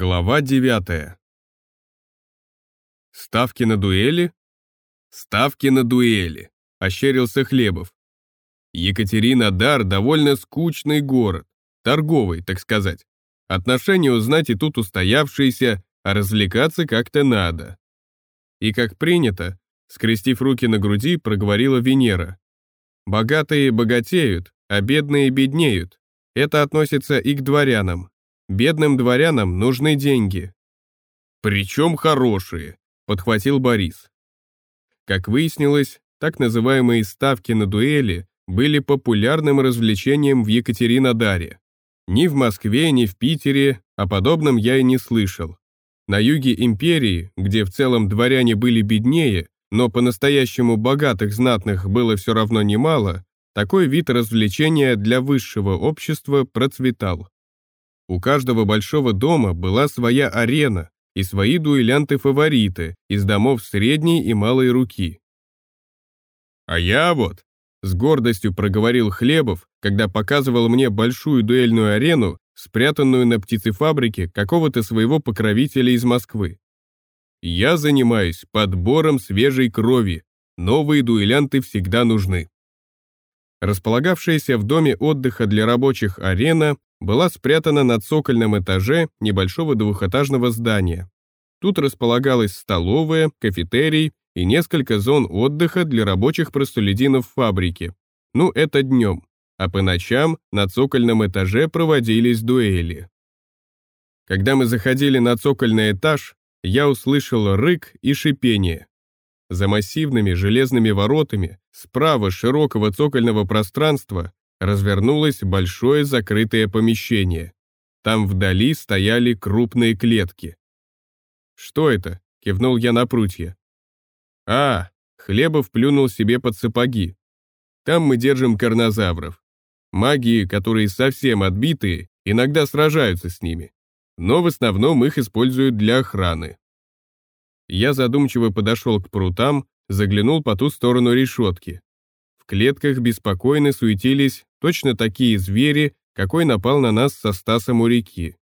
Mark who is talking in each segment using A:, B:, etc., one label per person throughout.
A: Глава 9. Ставки на дуэли? Ставки на дуэли, ощерился Хлебов. Екатеринодар довольно скучный город, торговый, так сказать. Отношения узнать и тут устоявшиеся, а развлекаться как-то надо. И как принято, скрестив руки на груди, проговорила Венера. Богатые богатеют, а бедные беднеют. Это относится и к дворянам, Бедным дворянам нужны деньги. Причем хорошие, подхватил Борис. Как выяснилось, так называемые ставки на дуэли были популярным развлечением в Екатеринодаре. Ни в Москве, ни в Питере о подобном я и не слышал. На юге империи, где в целом дворяне были беднее, но по-настоящему богатых знатных было все равно немало, такой вид развлечения для высшего общества процветал. У каждого большого дома была своя арена и свои дуэлянты-фавориты из домов средней и малой руки. «А я вот», — с гордостью проговорил Хлебов, когда показывал мне большую дуэльную арену, спрятанную на птицефабрике какого-то своего покровителя из Москвы. «Я занимаюсь подбором свежей крови. Новые дуэлянты всегда нужны». Располагавшаяся в доме отдыха для рабочих арена была спрятана на цокольном этаже небольшого двухэтажного здания. Тут располагалась столовая, кафетерий и несколько зон отдыха для рабочих простолюдинов фабрики. Ну, это днем. А по ночам на цокольном этаже проводились дуэли. Когда мы заходили на цокольный этаж, я услышал рык и шипение. За массивными железными воротами, справа широкого цокольного пространства, развернулось большое закрытое помещение. Там вдали стояли крупные клетки. «Что это?» — кивнул я на прутья. «А, Хлебов плюнул себе под сапоги. Там мы держим карнозавров. Магии, которые совсем отбитые, иногда сражаются с ними. Но в основном их используют для охраны». Я задумчиво подошел к прутам, заглянул по ту сторону решетки. Клетках беспокойно суетились Точно такие звери, какой напал на нас со Стасом у реки.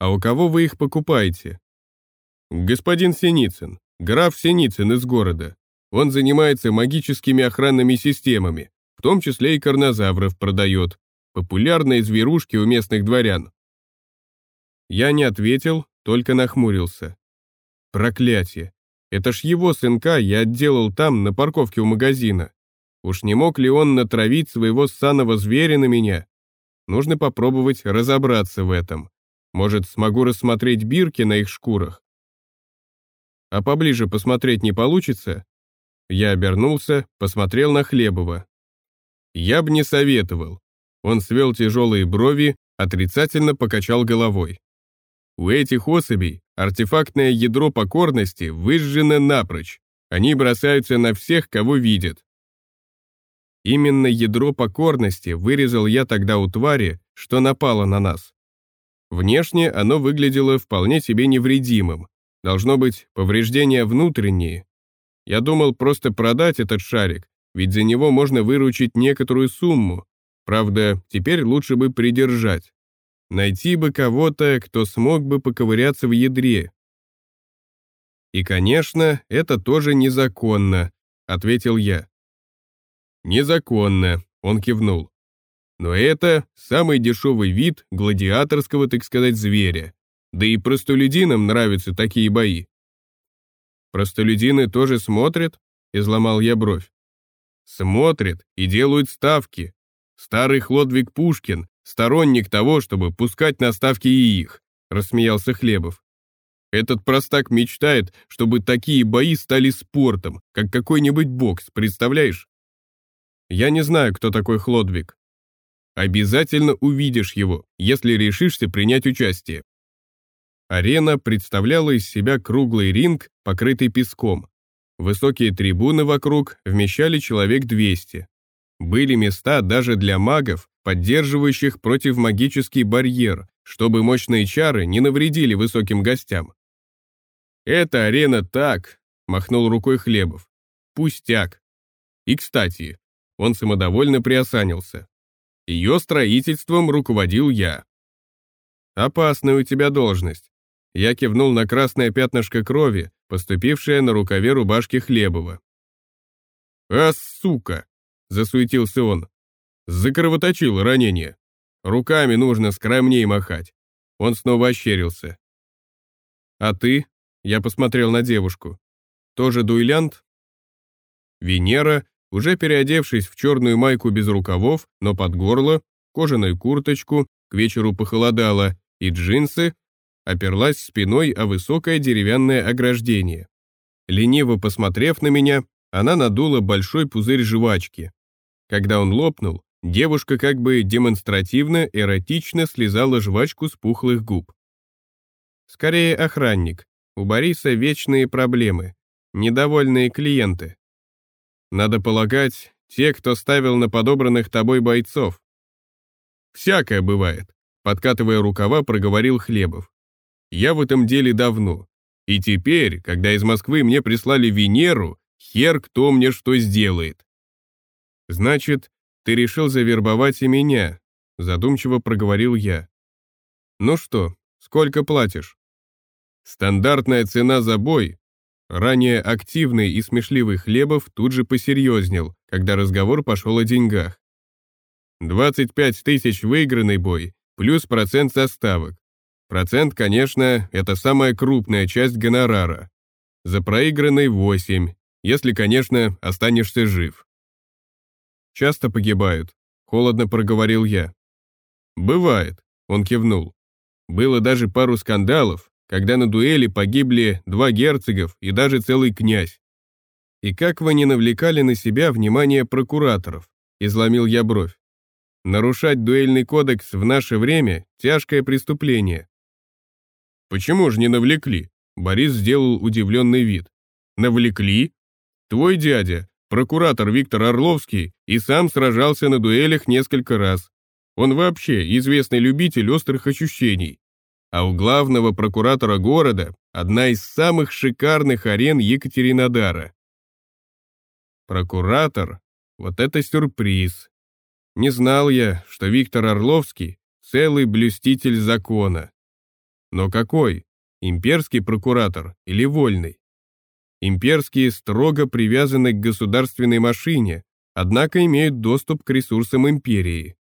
A: А у кого вы их покупаете? Господин Синицын, граф Синицын из города. Он занимается магическими охранными системами, в том числе и карнозавров продает. Популярные зверушки у местных дворян. Я не ответил, только нахмурился. Проклятие. Это ж его сынка я отделал там, на парковке у магазина. Уж не мог ли он натравить своего ссаного зверя на меня? Нужно попробовать разобраться в этом. Может, смогу рассмотреть бирки на их шкурах? А поближе посмотреть не получится? Я обернулся, посмотрел на Хлебова. Я бы не советовал. Он свел тяжелые брови, отрицательно покачал головой. У этих особей артефактное ядро покорности выжжено напрочь. Они бросаются на всех, кого видят. Именно ядро покорности вырезал я тогда у твари, что напало на нас. Внешне оно выглядело вполне себе невредимым. Должно быть, повреждения внутренние. Я думал просто продать этот шарик, ведь за него можно выручить некоторую сумму. Правда, теперь лучше бы придержать. Найти бы кого-то, кто смог бы поковыряться в ядре. И, конечно, это тоже незаконно, ответил я. «Незаконно», — он кивнул. «Но это самый дешевый вид гладиаторского, так сказать, зверя. Да и простолюдинам нравятся такие бои». «Простолюдины тоже смотрят?» — изломал я бровь. «Смотрят и делают ставки. Старый Хлодвиг Пушкин — сторонник того, чтобы пускать на ставки и их», — рассмеялся Хлебов. Этот простак мечтает, чтобы такие бои стали спортом, как какой-нибудь бокс, представляешь? Я не знаю, кто такой Хлодвиг. Обязательно увидишь его, если решишься принять участие. Арена представляла из себя круглый ринг, покрытый песком. Высокие трибуны вокруг вмещали человек 200. Были места даже для магов, поддерживающих противомагический барьер, чтобы мощные чары не навредили высоким гостям. «Это арена так», — махнул рукой Хлебов. «Пустяк. И, кстати, он самодовольно приосанился. Ее строительством руководил я. Опасная у тебя должность. Я кивнул на красное пятнышко крови, поступившее на рукаве рубашки Хлебова. «А, сука!» — засуетился он. Закровоточил ранение. Руками нужно скромнее махать. Он снова ощерился. «А ты?» — я посмотрел на девушку. «Тоже дуэлянт?» Венера, уже переодевшись в черную майку без рукавов, но под горло, кожаную курточку, к вечеру похолодало, и джинсы, оперлась спиной о высокое деревянное ограждение. Лениво посмотрев на меня, она надула большой пузырь жвачки. Когда он лопнул, девушка как бы демонстративно, эротично слезала жвачку с пухлых губ. Скорее охранник. У Бориса вечные проблемы. Недовольные клиенты. Надо полагать, те, кто ставил на подобранных тобой бойцов. Всякое бывает, подкатывая рукава, проговорил Хлебов. Я в этом деле давно. И теперь, когда из Москвы мне прислали Венеру, хер кто мне что сделает. Значит, ты решил завербовать и меня, задумчиво проговорил я. Ну что, сколько платишь? Стандартная цена за бой. Ранее активный и смешливый Хлебов тут же посерьезнел, когда разговор пошел о деньгах. 25 тысяч выигранный бой, плюс процент заставок. Процент, конечно, это самая крупная часть гонорара. За проигранный 8, если, конечно, останешься жив. Часто погибают, холодно проговорил я. Бывает, он кивнул. Было даже пару скандалов, когда на дуэли погибли два герцогов и даже целый князь. И как вы не навлекали на себя внимание прокураторов? Изломил я бровь. Нарушать дуэльный кодекс в наше время – тяжкое преступление. «Почему же не навлекли?» Борис сделал удивленный вид. «Навлекли? Твой дядя, прокуратор Виктор Орловский, и сам сражался на дуэлях несколько раз. Он вообще известный любитель острых ощущений. А у главного прокуратора города одна из самых шикарных арен Екатеринодара. Прокуратор? Вот это сюрприз. Не знал я, что Виктор Орловский — целый блюститель закона. Но какой? Имперский прокуратор или вольный? Имперские строго привязаны к государственной машине, однако имеют доступ к ресурсам империи.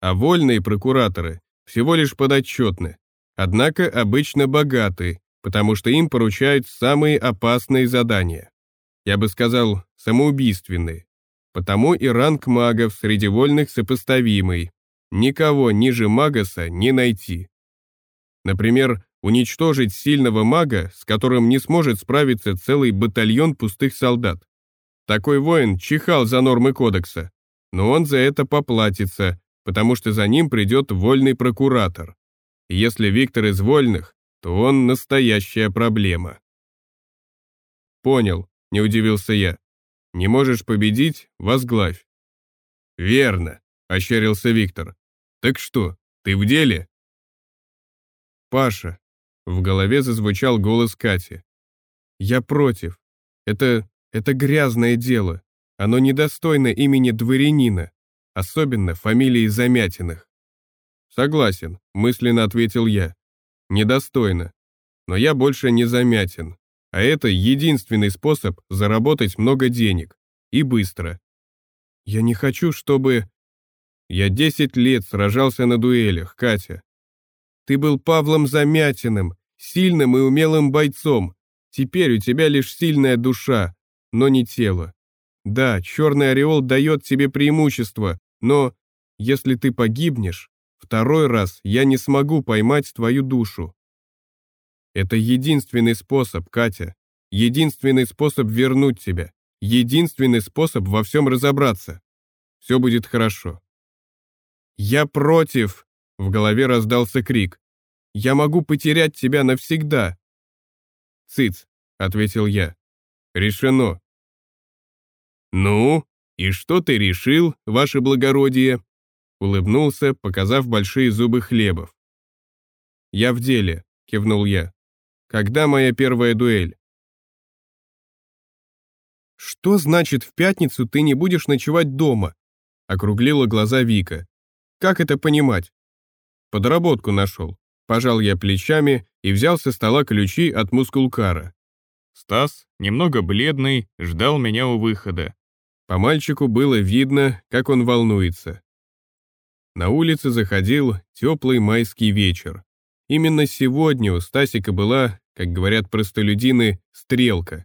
A: А вольные прокураторы всего лишь подотчетны, однако обычно богаты, потому что им поручают самые опасные задания. Я бы сказал, самоубийственные. Потому и ранг магов среди вольных сопоставимый. Никого ниже Магаса не найти. Например, уничтожить сильного мага, с которым не сможет справиться целый батальон пустых солдат. Такой воин чихал за нормы кодекса, но он за это поплатится, потому что за ним придет вольный прокуратор. Если Виктор из вольных, то он настоящая проблема. Понял, не удивился я. Не можешь победить – возглавь. Верно, ощерился Виктор. Так что, ты в деле? «Паша!» — в голове зазвучал голос Кати. «Я против. Это... это грязное дело. Оно недостойно имени дворянина, особенно фамилии Замятиных». «Согласен», — мысленно ответил я. «Недостойно. Но я больше не Замятин. А это единственный способ заработать много денег. И быстро. Я не хочу, чтобы... Я десять лет сражался на дуэлях, Катя. Ты был Павлом Замятиным, сильным и умелым бойцом. Теперь у тебя лишь сильная душа, но не тело. Да, черный ореол дает тебе преимущество, но если ты погибнешь, второй раз я не смогу поймать твою душу. Это единственный способ, Катя. Единственный способ вернуть тебя. Единственный способ во всем разобраться. Все будет хорошо. Я против, в голове раздался крик. «Я могу потерять тебя навсегда!» «Цыц!» — ответил я. «Решено!» «Ну, и что ты решил, ваше благородие?» Улыбнулся, показав большие зубы хлебов. «Я в деле», — кивнул я. «Когда моя первая дуэль?» «Что значит в пятницу ты не будешь ночевать дома?» — округлила глаза Вика. «Как это понимать?» Подработку нашел. пожал я плечами и взял со стола ключи от мускулкара.
B: Стас, немного бледный, ждал меня у выхода.
A: По мальчику было видно, как он волнуется. На улице заходил теплый майский вечер. Именно сегодня у Стасика была, как говорят простолюдины, стрелка.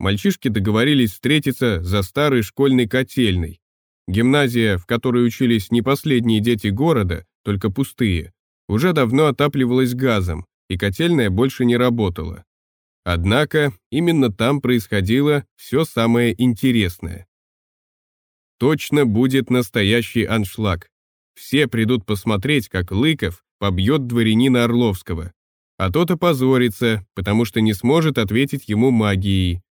A: Мальчишки договорились встретиться за старой школьной котельной. Гимназия, в которой учились не последние дети города, только пустые, уже давно отапливалась газом, и котельная больше не работала. Однако именно там происходило все самое интересное. Точно будет настоящий аншлаг. Все придут посмотреть, как Лыков побьет дворянина Орловского. А тот опозорится, потому что не сможет ответить ему магией.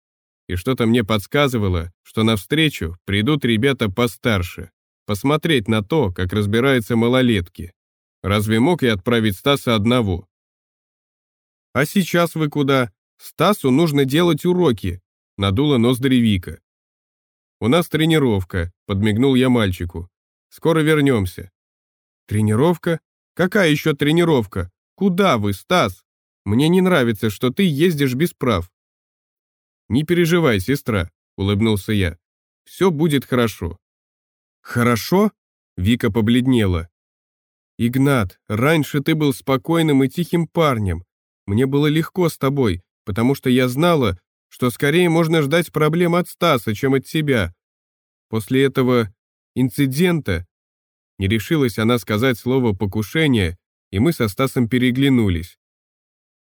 A: И что-то мне подсказывало, что навстречу придут ребята постарше, посмотреть на то, как разбираются малолетки. Разве мог я отправить Стаса одного? «А сейчас вы куда? Стасу нужно делать уроки», — надула ноздри Вика. «У нас тренировка», — подмигнул я мальчику. «Скоро вернемся». «Тренировка? Какая еще тренировка? Куда вы, Стас? Мне не нравится, что ты ездишь без прав». «Не переживай, сестра», — улыбнулся я. «Все будет хорошо». «Хорошо?» — Вика побледнела. «Игнат, раньше ты был спокойным и тихим парнем. Мне было легко с тобой, потому что я знала, что скорее можно ждать проблем от Стаса, чем от тебя. После этого инцидента не решилась она сказать слово «покушение», и мы со Стасом переглянулись.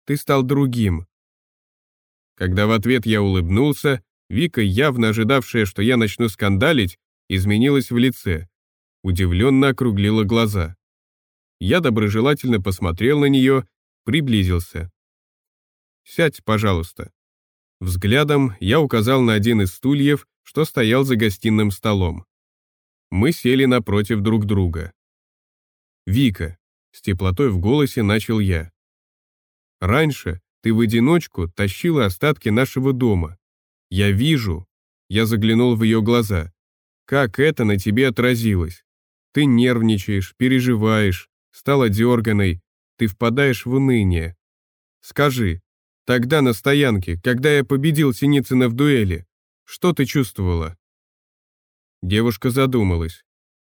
A: Ты стал другим. Когда в ответ я улыбнулся, Вика, явно ожидавшая, что я начну скандалить, изменилась в лице. Удивленно округлила глаза. Я доброжелательно посмотрел на нее, приблизился. «Сядь, пожалуйста». Взглядом я указал на один из стульев, что стоял за гостиным столом. Мы сели напротив друг друга. «Вика», — с теплотой в голосе начал я. «Раньше ты в одиночку тащила остатки нашего дома. Я вижу», — я заглянул в ее глаза, «как это на тебе отразилось. Ты нервничаешь, переживаешь, стала дерганой, ты впадаешь в уныние. Скажи, тогда на стоянке, когда я победил Синицына в дуэли, что ты чувствовала?» Девушка задумалась.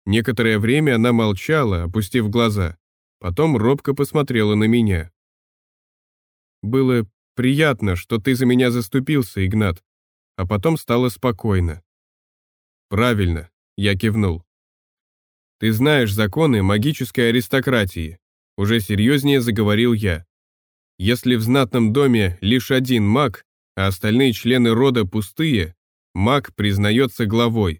A: Некоторое время она молчала, опустив глаза. Потом робко посмотрела на меня. «Было приятно, что ты за меня заступился, Игнат». А потом стало спокойно. «Правильно», — я кивнул. «Ты знаешь законы магической аристократии», — уже серьезнее заговорил я. «Если в знатном доме лишь один маг, а остальные члены рода пустые, маг признается главой.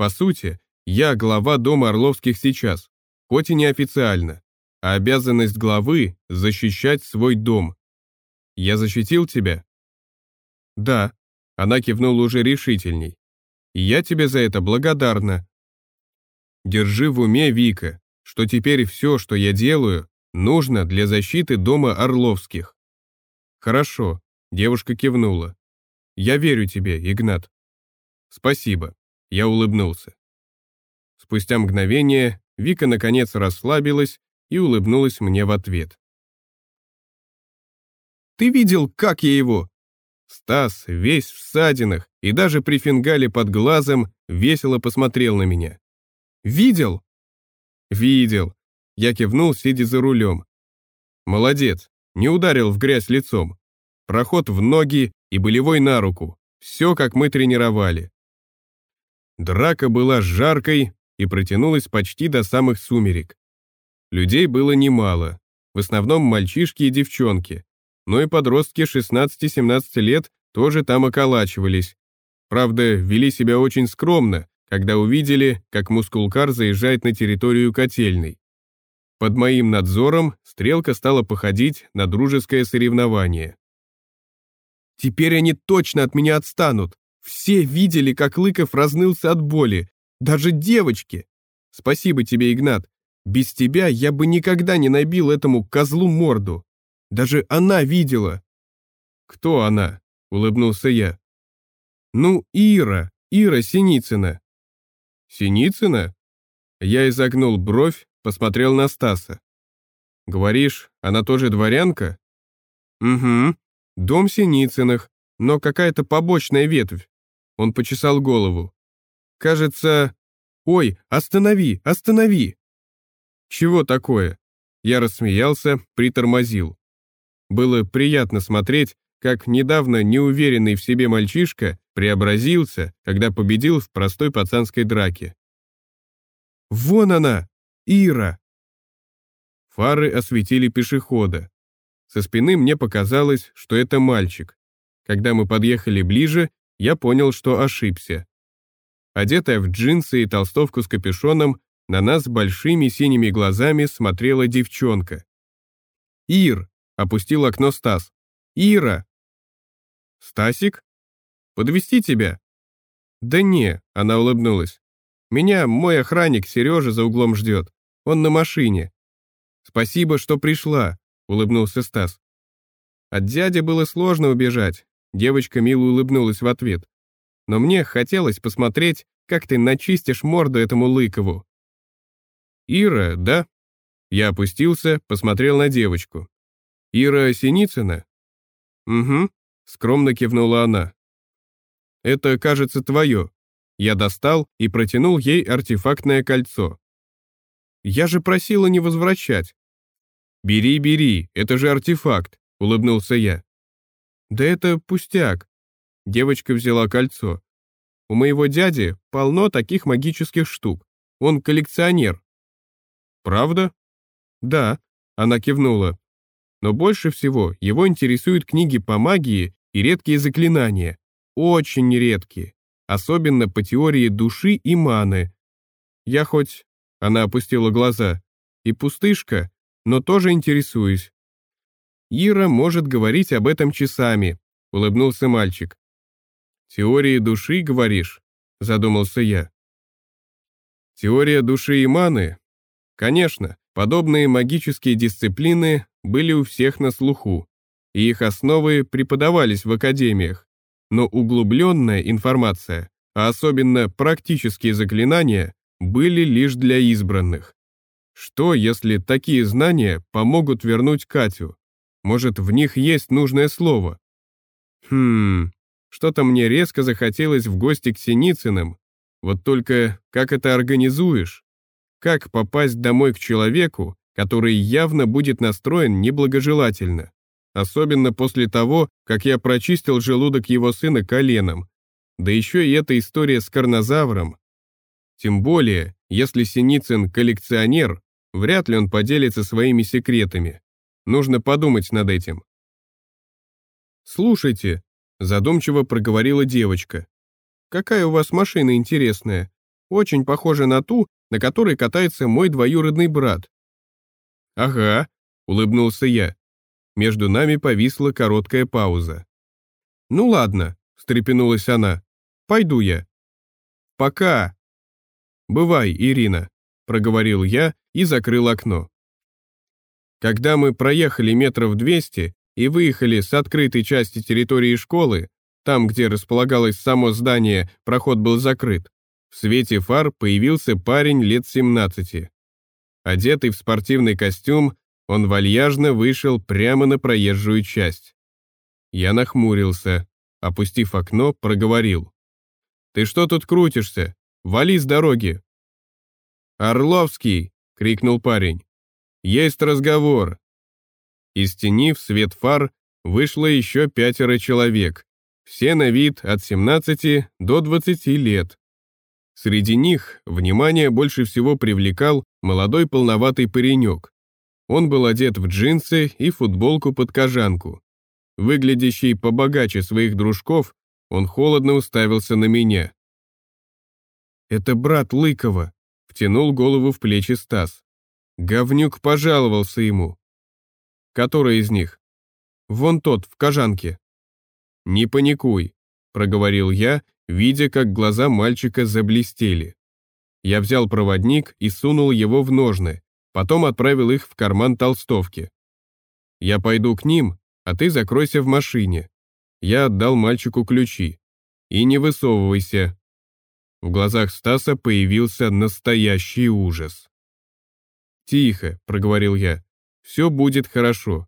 A: По сути, я глава дома Орловских сейчас, хоть и неофициально, а обязанность главы — защищать свой дом. Я защитил тебя? Да, она кивнула уже решительней. Я тебе за это благодарна. Держи в уме, Вика, что теперь все, что я делаю, нужно для защиты дома Орловских. Хорошо, девушка кивнула. Я верю тебе, Игнат. Спасибо. Я улыбнулся. Спустя мгновение Вика наконец расслабилась и улыбнулась мне в ответ. «Ты видел, как я его?» Стас, весь в ссадинах и даже при фингале под глазом, весело посмотрел на меня. «Видел?» «Видел», — я кивнул, сидя за рулем. «Молодец, не ударил в грязь лицом. Проход в ноги и болевой на руку. Все, как мы тренировали. Драка была жаркой и протянулась почти до самых сумерек. Людей было немало, в основном мальчишки и девчонки, но и подростки 16-17 лет тоже там околачивались. Правда, вели себя очень скромно, когда увидели, как мускулкар заезжает на территорию котельной. Под моим надзором стрелка стала походить на дружеское соревнование. «Теперь они точно от меня отстанут!» Все видели, как Лыков разнылся от боли, даже девочки. Спасибо тебе, Игнат. Без тебя я бы никогда не набил этому козлу морду. Даже она видела. Кто она? Улыбнулся я. Ну, Ира, Ира Синицына. Синицына? Я изогнул бровь, посмотрел на Стаса. Говоришь, она тоже дворянка? Угу. Дом Синицыных, но какая-то побочная ветвь. Он почесал голову. Кажется... Ой, останови, останови! Чего такое? Я рассмеялся, притормозил. Было приятно смотреть, как недавно неуверенный в себе мальчишка преобразился, когда победил в простой пацанской драке. «Вон она! Ира!» Фары осветили пешехода. Со спины мне показалось, что это мальчик. Когда мы подъехали ближе, я понял, что ошибся. Одетая в джинсы и толстовку с капюшоном, на нас большими синими глазами смотрела девчонка. «Ир!» — опустил окно Стас. «Ира!» «Стасик? Подвести тебя?» «Да не», — она улыбнулась. «Меня мой охранник Сережа за углом ждет. Он на машине. «Спасибо, что пришла», — улыбнулся Стас. От дяди было сложно убежать. Девочка мило улыбнулась в ответ. Но мне хотелось посмотреть, как ты начистишь морду этому Лыкову. «Ира, да?» Я опустился, посмотрел на девочку. «Ира Синицына?» «Угу», — скромно кивнула она. «Это, кажется, твое». Я достал и протянул ей артефактное кольцо. Я же просила не возвращать. Бери, бери, это же артефакт, улыбнулся я. Да это пустяк. Девочка взяла кольцо. У моего дяди полно таких магических штук. Он коллекционер. Правда? Да, она кивнула. Но больше всего его интересуют книги по магии и редкие заклинания. Очень редкие. Особенно по теории души и маны. Я хоть она опустила глаза. И пустышка, но тоже интересуюсь. Ира может говорить об этом часами, улыбнулся мальчик. Теории души, говоришь? Задумался я. Теория души и маны? Конечно, подобные магические дисциплины были у всех на слуху, и их основы преподавались в академиях, но углубленная информация, а особенно практические заклинания, были лишь для избранных. Что, если такие знания помогут вернуть Катю? Может, в них есть нужное слово? Хм, что-то мне резко захотелось в гости к Синицыным. Вот только как это организуешь? Как попасть домой к человеку, который явно будет настроен неблагожелательно? Особенно после того, как я прочистил желудок его сына коленом. Да еще и эта история с карнозавром. Тем более, если Синицын коллекционер, вряд ли он поделится своими секретами. Нужно подумать над этим. «Слушайте», — задумчиво проговорила девочка, «какая у вас машина интересная. Очень похожа на ту, на которой катается мой двоюродный брат». «Ага», — улыбнулся я. Между нами повисла короткая пауза. «Ну ладно», — встрепенулась она. «Пойду я». «Пока», «Бывай, Ирина», — проговорил я и закрыл окно. Когда мы проехали метров 200 и выехали с открытой части территории школы, там, где располагалось само здание, проход был закрыт, в свете фар появился парень лет 17. Одетый в спортивный костюм, он вальяжно вышел прямо на проезжую часть. Я нахмурился, опустив окно, проговорил. «Ты что тут крутишься? Вали с дороги!» «Орловский!» — крикнул парень. «Есть разговор!» Из тени в свет фар вышло еще пятеро человек, все на вид от 17 до 20 лет. Среди них внимание больше всего привлекал молодой полноватый паренек. Он был одет в джинсы и футболку под кожанку. Выглядящий побогаче своих дружков, он холодно уставился на меня. «Это брат Лыкова», — втянул голову в плечи Стас. Говнюк пожаловался ему. «Который из них?» «Вон тот, в кожанке». «Не паникуй», — проговорил я, видя, как глаза мальчика заблестели. Я взял проводник и сунул его в ножны, потом отправил их в карман толстовки. «Я пойду к ним, а ты закройся в машине». Я отдал мальчику ключи. «И не высовывайся, в глазах Стаса появился настоящий ужас. «Тихо», — проговорил я. Все будет хорошо.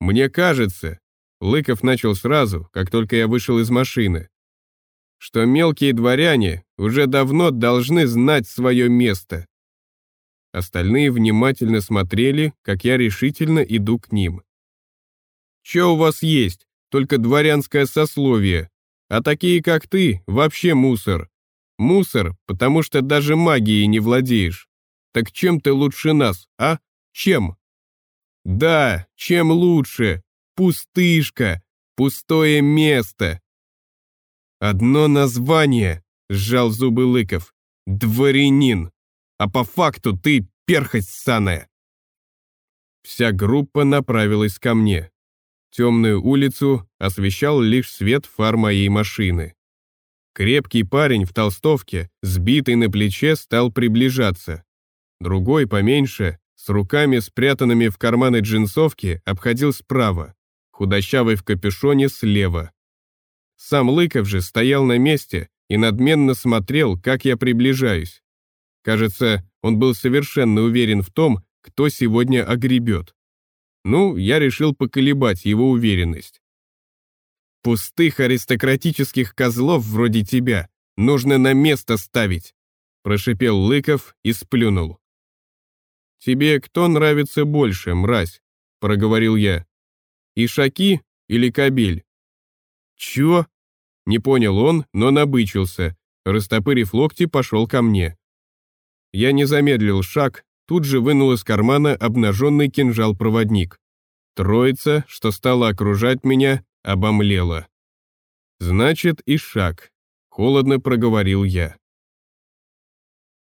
A: Мне кажется, Лыков начал сразу, как только я вышел из машины, что мелкие дворяне уже давно должны знать свое место. Остальные внимательно смотрели, как я решительно иду к ним. «Че у вас есть? Только дворянское сословие. А такие, как ты, вообще мусор. Мусор, потому что даже магией не владеешь. Так чем ты лучше нас, а? Чем?» «Да, чем лучше. Пустышка. Пустое место. Одно название, сжал зубы Лыков. Дворянин. А по факту ты перхоть ссаная. Вся группа направилась ко мне. Темную улицу освещал лишь свет фар моей машины. Крепкий парень в толстовке, сбитый на плече, стал приближаться. Другой, поменьше, с руками спрятанными в карманы джинсовки, обходил справа, худощавый в капюшоне слева. Сам Лыков же стоял на месте и надменно смотрел, как я приближаюсь. Кажется, он был совершенно уверен в том, кто сегодня огребет. Ну, я решил поколебать его уверенность. «Пустых аристократических козлов вроде тебя нужно на место ставить», прошипел Лыков и сплюнул. «Тебе кто нравится больше, мразь?» проговорил я. «Ишаки или кабель?» «Чё?» Не понял он, но набычился. Растопырив локти, пошел ко мне. Я не замедлил шаг, тут же вынул из кармана обнаженный кинжал-проводник. Троица, что стала окружать меня, обомлела. «Значит, и шаг», — холодно проговорил я.